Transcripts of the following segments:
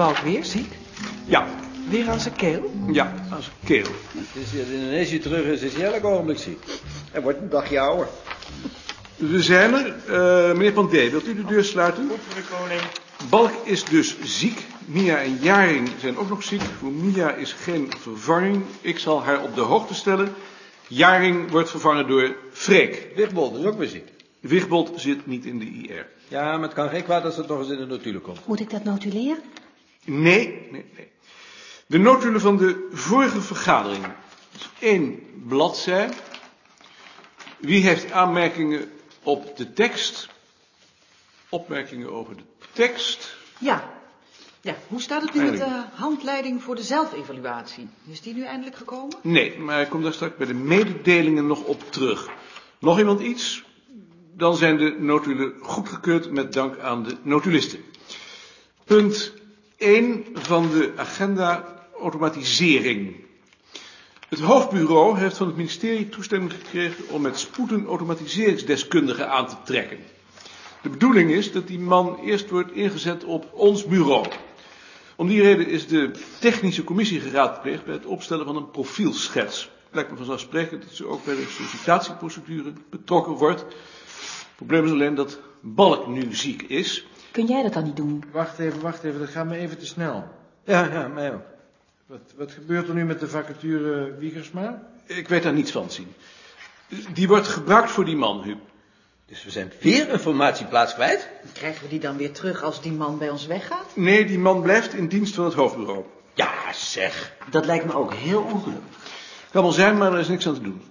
Balk weer ziek? Ja, Weer aan zijn keel? ja, aan zijn keel. Het is in Indonesië terug is, is hij elk ogenblik ziek. Hij wordt een dagje ouder. We zijn er. Eh, meneer Pandé, wilt u de deur sluiten? Balk is dus ziek. Mia en Jaring zijn ook nog ziek. Voor Mia is geen vervanging. Ik zal haar op de hoogte stellen. Jaring wordt vervangen door Freek. Wigbold is ook weer ziek. Wigbold zit niet in de IR. Ja, maar het kan geen kwaad als het nog eens in de notulen komt. Moet ik dat notuleren? Nee, nee, nee. De notulen van de vorige vergadering. Één bladzij. Wie heeft aanmerkingen op de tekst? Opmerkingen over de tekst? Ja. Ja, hoe staat het nu met de handleiding voor de zelfevaluatie? Is die nu eindelijk gekomen? Nee, maar ik kom daar straks bij de mededelingen nog op terug. Nog iemand iets? Dan zijn de notulen goedgekeurd met dank aan de notulisten. Punt 1 van de agenda automatisering. Het hoofdbureau heeft van het ministerie toestemming gekregen om met spoed een automatiseringsdeskundige aan te trekken. De bedoeling is dat die man eerst wordt ingezet op ons bureau. Om die reden is de technische commissie geraadpleegd bij het opstellen van een profielschets. Het lijkt me vanzelfsprekend dat ze ook bij de sollicitatieprocedure betrokken wordt. Het probleem is alleen dat Balk nu ziek is. Kun jij dat dan niet doen? Wacht even, wacht even, dat gaat me even te snel. Ja, ja, mij ook. Wat, wat gebeurt er nu met de vacature Wiegersma? Ik weet daar niets van zien. Die wordt gebruikt voor die man, Huub. Dus we zijn weer een formatieplaats kwijt? Krijgen we die dan weer terug als die man bij ons weggaat? Nee, die man blijft in dienst van het hoofdbureau. Ja, zeg. Dat lijkt me ook heel ongelukkig. Kan wel zijn, maar er is niks aan te doen.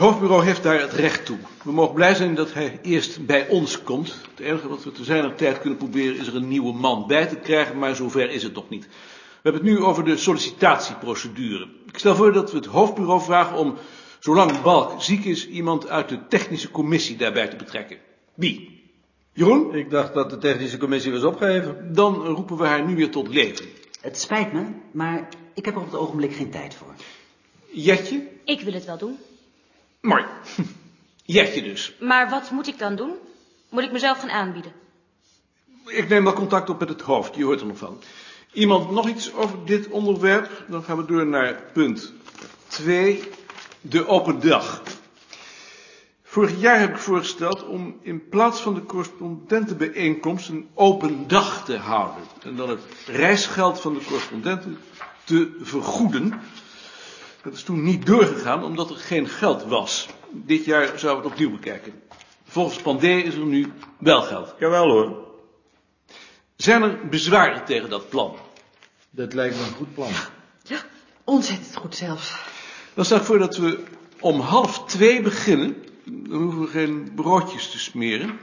Het hoofdbureau heeft daar het recht toe. We mogen blij zijn dat hij eerst bij ons komt. Het enige wat we te zijner tijd kunnen proberen is er een nieuwe man bij te krijgen, maar zover is het nog niet. We hebben het nu over de sollicitatieprocedure. Ik stel voor dat we het hoofdbureau vragen om, zolang Balk ziek is, iemand uit de technische commissie daarbij te betrekken. Wie? Jeroen? Ik dacht dat de technische commissie was opgeheven. Dan roepen we haar nu weer tot leven. Het spijt me, maar ik heb er op het ogenblik geen tijd voor. Jetje? Ik wil het wel doen. Mooi. Jetje dus. Maar wat moet ik dan doen? Moet ik mezelf gaan aanbieden? Ik neem wel contact op met het hoofd, je hoort er nog van. Iemand nog iets over dit onderwerp? Dan gaan we door naar punt 2, de open dag. Vorig jaar heb ik voorgesteld om in plaats van de correspondentenbijeenkomst een open dag te houden. En dan het reisgeld van de correspondenten te vergoeden. Dat is toen niet doorgegaan omdat er geen geld was. Dit jaar zouden we het opnieuw bekijken. Volgens Pandé is er nu wel geld. Jawel hoor. Zijn er bezwaren tegen dat plan? Dat lijkt me een goed plan. Ja, ontzettend goed zelfs. Dan stel ik voor dat we om half twee beginnen. Dan hoeven we geen broodjes te smeren.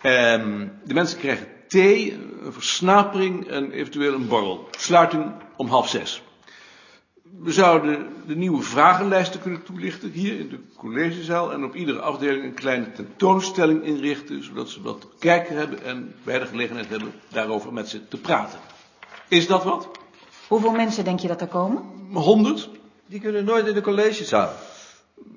Ehm, de mensen krijgen thee, een versnapering en eventueel een borrel. Sluiting om half zes. We zouden de nieuwe vragenlijsten kunnen toelichten hier in de collegezaal en op iedere afdeling een kleine tentoonstelling inrichten, zodat ze wat te kijken hebben en bij de gelegenheid hebben daarover met ze te praten. Is dat wat? Hoeveel mensen denk je dat er komen? 100? Die kunnen nooit in de collegezaal.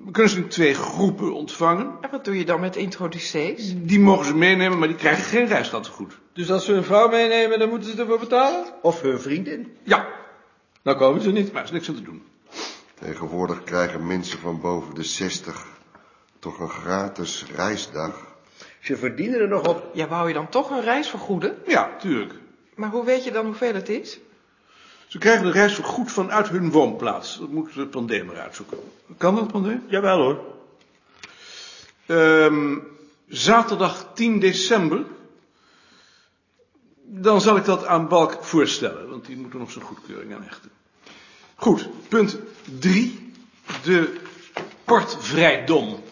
We kunnen ze in twee groepen ontvangen. En wat doe je dan met introducees? Die mogen ze meenemen, maar die krijgen geen reisgeldvergoed. Dus als ze hun vrouw meenemen, dan moeten ze ervoor betalen? Of hun vriendin? Ja, Dan komen ze niet. maar er is niks aan te doen. Tegenwoordig krijgen mensen van boven de 60 toch een gratis reisdag. Ze verdienen er nog op. Ja, wou je dan toch een reis vergoeden? Ja, tuurlijk. Maar hoe weet je dan hoeveel het is? Ze krijgen de reisvergoed vanuit hun woonplaats. Dat moet de Pandé maar uitzoeken. Kan dat, Pandé? Jawel hoor. Ehm, zaterdag 10 december. Dan zal ik dat aan Balk voorstellen, want die moet er nog zijn goedkeuring aan hechten. Goed, punt 3. De portvrijdom.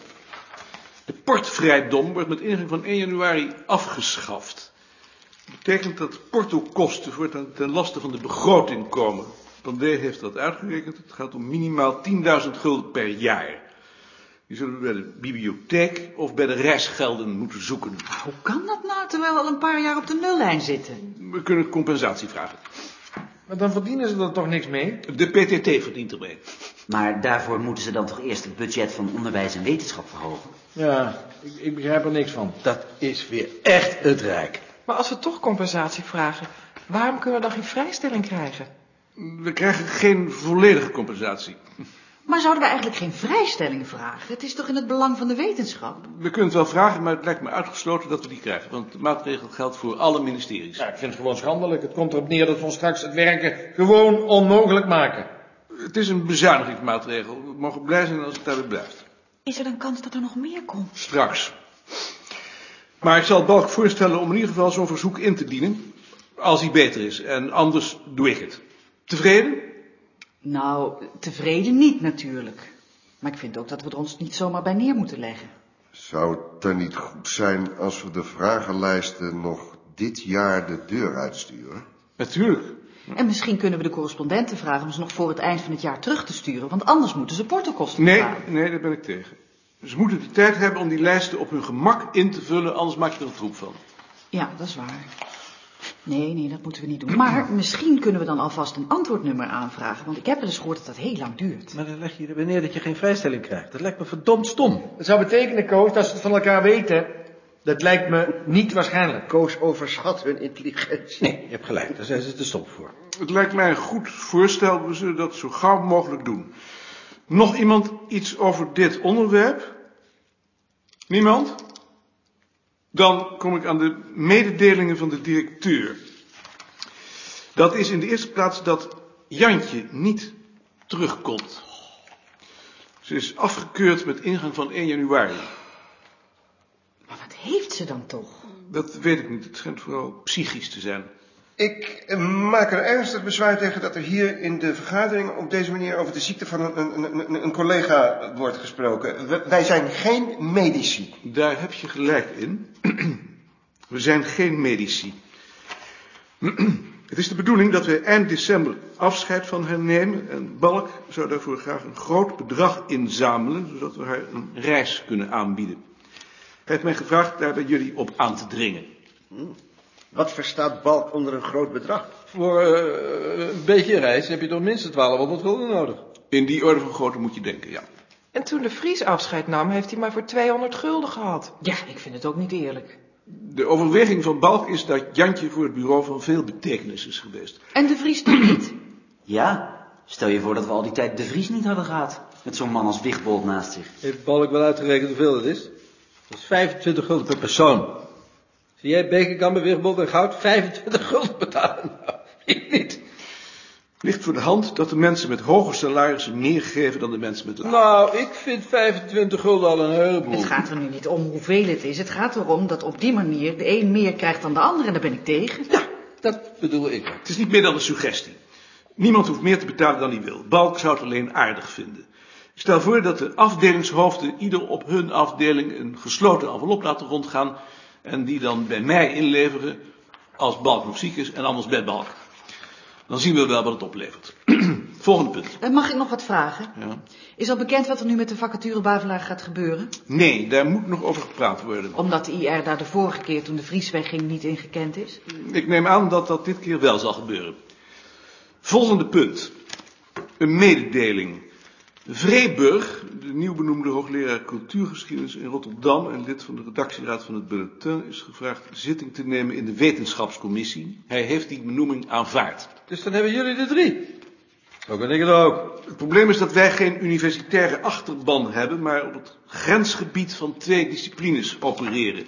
De portvrijdom wordt met ingang van 1 januari afgeschaft. Dat betekent dat portokosten voortaan ten laste van de begroting komen. Pandé heeft dat uitgerekend. Het gaat om minimaal 10.000 gulden per jaar. Die zullen we bij de bibliotheek of bij de reisgelden moeten zoeken. Hoe kan dat nou, terwijl we al een paar jaar op de nullijn zitten? We kunnen compensatie vragen. Maar dan verdienen ze er toch niks mee? De PTT verdient ermee. Maar daarvoor moeten ze dan toch eerst het budget van onderwijs en wetenschap verhogen? Ja, ik, ik begrijp er niks van. Dat is weer echt het Rijk. Maar als we toch compensatie vragen, waarom kunnen we dan geen vrijstelling krijgen? We krijgen geen volledige compensatie. Maar zouden we eigenlijk geen vrijstelling vragen? Het is toch in het belang van de wetenschap? We kunnen het wel vragen, maar het lijkt me uitgesloten dat we die krijgen. Want de maatregel geldt voor alle ministeries. Ja, ik vind het gewoon schandelijk. Het komt erop neer dat we ons straks het werken gewoon onmogelijk maken. Het is een bezuinigingsmaatregel. We mogen blij zijn als het daarbij blijft. Is er dan kans dat er nog meer komt? Straks. Maar ik zal Balk voorstellen om in ieder geval zo'n verzoek in te dienen. Als hij beter is. En anders doe ik het. Tevreden? Nou, tevreden niet natuurlijk. Maar ik vind ook dat we er ons niet zomaar bij neer moeten leggen. Zou het dan niet goed zijn als we de vragenlijsten nog dit jaar de deur uitsturen? Natuurlijk. En misschien kunnen we de correspondenten vragen om ze nog voor het eind van het jaar terug te sturen, want anders moeten ze portokosten Nee, betalen. nee, daar ben ik tegen. Ze moeten de tijd hebben om die lijsten op hun gemak in te vullen, anders maak je er een troep van. Ja, dat is waar. Nee, nee, dat moeten we niet doen. Maar misschien kunnen we dan alvast een antwoordnummer aanvragen, want ik heb wel eens gehoord dat dat heel lang duurt. Maar dan leg je er neer dat je geen vrijstelling krijgt. Dat lijkt me verdomd stom. Dat zou betekenen, Koos, dat ze het van elkaar weten. Dat lijkt me niet waarschijnlijk. Koos overschat hun intelligentie. Nee, je hebt gelijk. Daar zijn ze te stom voor. Het lijkt mij een goed voorstel, we zullen dat zo gauw mogelijk doen. Nog iemand iets over dit onderwerp? Niemand? Dan kom ik aan de mededelingen van de directeur. Dat is in de eerste plaats dat Jantje niet terugkomt. Ze is afgekeurd met ingang van 1 januari. Maar wat heeft ze dan toch? Dat weet ik niet, het schijnt vooral psychisch te zijn. Ik eh, maak er ernstig bezwaar tegen dat er hier in de vergadering op deze manier over de ziekte van een, een, een, een collega wordt gesproken. We- wij zijn geen medici. Daar heb je gelijk in. We zijn geen medici. Het is de bedoeling dat we eind december afscheid van haar nemen en Balk zou daarvoor graag een groot bedrag inzamelen, zodat we haar een reis kunnen aanbieden. Hij heeft mij gevraagd daar bij jullie op aan te dringen. Wat verstaat Balk onder een groot bedrag? Voor eh, een beetje reis heb je toch minstens 1200 gulden nodig. In die orde van grootte moet je denken, ja. En toen de Vries afscheid nam, heeft hij maar voor 200 gulden gehad. Ja, ik vind het ook niet eerlijk. De overweging van Balk is dat Jantje voor het bureau van veel betekenis is geweest. En de Vries toch niet? Ja, stel je voor dat we al die tijd de Vries niet hadden gehad. Met zo'n man als Wigbold naast zich. Heeft Balk wel uitgerekend hoeveel het is? Dat is 25 gulden per persoon. Zie jij Bekenkamp, Wigbold en Goud 25 gulden betalen? Nou, ik niet. Ligt voor de hand dat de mensen met hoge salarissen meer geven dan de mensen met lage. Nou, ik vind 25 gulden al een heleboel. Het gaat er nu niet om hoeveel het is. Het gaat erom dat op die manier de een meer krijgt dan de ander en daar ben ik tegen. Ja, dat bedoel ik. Het is niet meer dan een suggestie. Niemand hoeft meer te betalen dan hij wil. Balk zou het alleen aardig vinden. Ik stel voor dat de afdelingshoofden ieder op hun afdeling een gesloten envelop laten rondgaan en die dan bij mij inleveren als Balk nog ziek is en anders bij Balk. Dan zien we wel wat het oplevert. Volgende punt. Eh, Mag ik nog wat vragen? Ja. Is al bekend wat er nu met de vacature Bavelaar gaat gebeuren? Nee, daar moet nog over gepraat worden. Omdat de IR daar de vorige keer toen de Vries wegging niet in gekend is? Ik neem aan dat dat dit keer wel zal gebeuren. Volgende punt. Een mededeling. Vreeburg, de nieuw benoemde hoogleraar cultuurgeschiedenis in Rotterdam en lid van de redactieraad van het Bulletin, is gevraagd zitting te nemen in de wetenschapscommissie. Hij heeft die benoeming aanvaard. Dus dan hebben jullie de drie. Zo ben ik het ook. Het probleem is dat wij geen universitaire achterban hebben, maar op het grensgebied van twee disciplines opereren.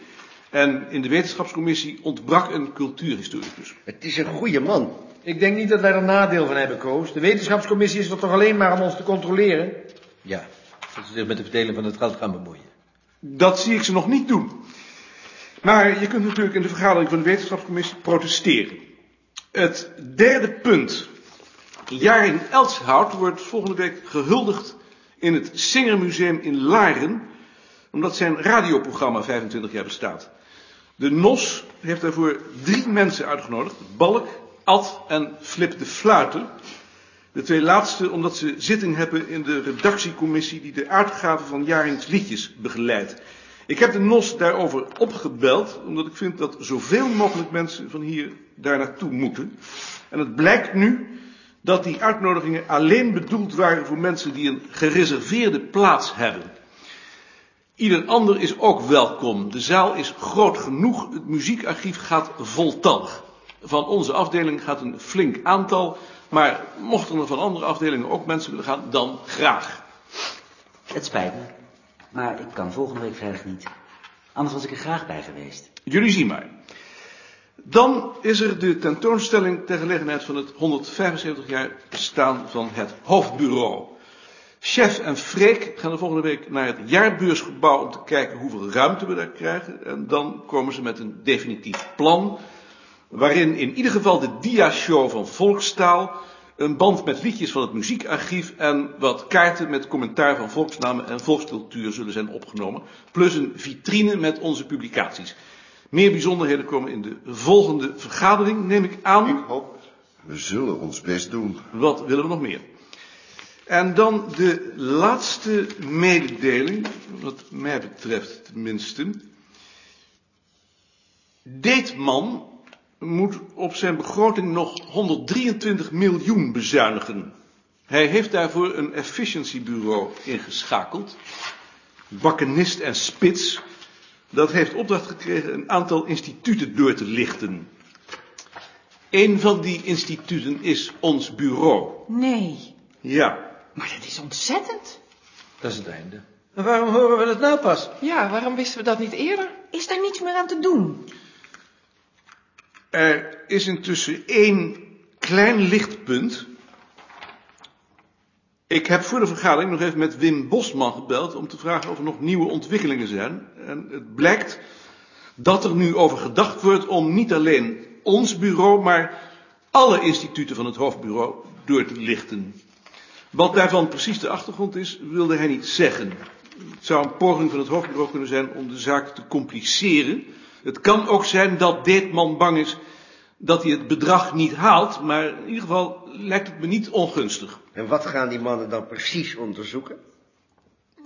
En in de wetenschapscommissie ontbrak een cultuurhistoricus. Het is een goede man. Ik denk niet dat wij er nadeel van hebben, Koos. De wetenschapscommissie is er toch alleen maar om ons te controleren? Ja, dat ze zich met de verdeling van het geld gaan bemoeien. Dat zie ik ze nog niet doen. Maar je kunt natuurlijk in de vergadering van de wetenschapscommissie protesteren. Het derde punt. Jaring Elshout wordt volgende week gehuldigd in het Singermuseum in Laren, omdat zijn radioprogramma 25 jaar bestaat. De NOS heeft daarvoor drie mensen uitgenodigd, Balk, Ad en Flip de Fluiter. De twee laatste omdat ze zitting hebben in de redactiecommissie die de uitgave van Jarings liedjes begeleidt. Ik heb de NOS daarover opgebeld, omdat ik vind dat zoveel mogelijk mensen van hier daar naartoe moeten. En het blijkt nu dat die uitnodigingen alleen bedoeld waren voor mensen die een gereserveerde plaats hebben. Ieder ander is ook welkom. De zaal is groot genoeg. Het muziekarchief gaat voltallig. Van onze afdeling gaat een flink aantal. Maar mochten er van andere afdelingen ook mensen willen gaan, dan graag. Het spijt me. Maar ik kan volgende week vrijdag niet. Anders was ik er graag bij geweest. Jullie zien maar. Dan is er de tentoonstelling ter gelegenheid van het 175 jaar bestaan van het hoofdbureau. Chef en Freek gaan de volgende week naar het jaarbeursgebouw om te kijken hoeveel ruimte we daar krijgen. En dan komen ze met een definitief plan, waarin in ieder geval de dia-show van Volkstaal, een band met liedjes van het muziekarchief en wat kaarten met commentaar van volksnamen en volkscultuur zullen zijn opgenomen, plus een vitrine met onze publicaties. Meer bijzonderheden komen in de volgende vergadering, neem ik aan. Ik hoop. We zullen ons best doen. Wat willen we nog meer? En dan de laatste mededeling, wat mij betreft tenminste. Deetman moet op zijn begroting nog 123 miljoen bezuinigen. Hij heeft daarvoor een efficiencybureau ingeschakeld. Bakkenist en Spits. Dat heeft opdracht gekregen een aantal instituten door te lichten. Een van die instituten is ons bureau. Nee, Ja, maar dat is ontzettend. Dat is het einde. En waarom horen we dat nou pas? Ja, waarom wisten we dat niet eerder? Is daar niets meer aan te doen? Er is intussen één klein lichtpunt. Ik heb voor de vergadering nog even met Wim Bosman gebeld om te vragen of er nog nieuwe ontwikkelingen zijn. En het blijkt dat er nu over gedacht wordt om niet alleen ons bureau, maar alle instituten van het hoofdbureau door te lichten. Wat daarvan precies de achtergrond is, wilde hij niet zeggen. Het zou een poging van het hoofdbureau kunnen zijn om de zaak te compliceren. Het kan ook zijn dat Deetman bang is dat hij het bedrag niet haalt, maar in ieder geval lijkt het me niet ongunstig. En wat gaan die mannen dan precies onderzoeken?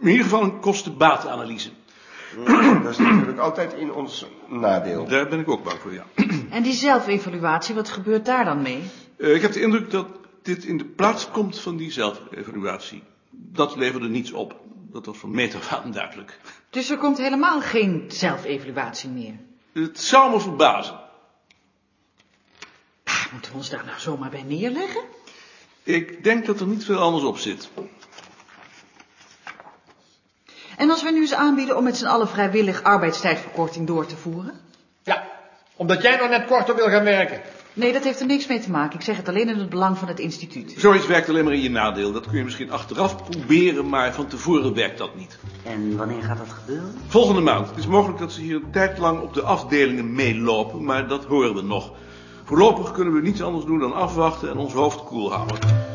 In ieder geval een kosten-batenanalyse. Dat is natuurlijk altijd in ons nadeel. Daar ben ik ook bang voor, ja. En die zelfevaluatie, wat gebeurt daar dan mee? Eh, ik heb de indruk dat dit in de plaats komt van die zelfevaluatie. Dat leverde niets op. Dat was van meet af aan duidelijk. Dus er komt helemaal geen zelfevaluatie meer. Het zou me verbazen. Ah, moeten we ons daar nou zomaar bij neerleggen? Ik denk dat er niet veel anders op zit. En als we nu eens aanbieden om met z'n allen vrijwillig arbeidstijdverkorting door te voeren? Ja, omdat jij nog net korter wil gaan werken. Nee, dat heeft er niks mee te maken. Ik zeg het alleen in het belang van het instituut. Zoiets werkt alleen maar in je nadeel. Dat kun je misschien achteraf proberen, maar van tevoren werkt dat niet. En wanneer gaat dat gebeuren? Volgende maand. Het is mogelijk dat ze hier een tijd lang op de afdelingen meelopen, maar dat horen we nog. Voorlopig kunnen we niets anders doen dan afwachten en ons hoofd koel houden.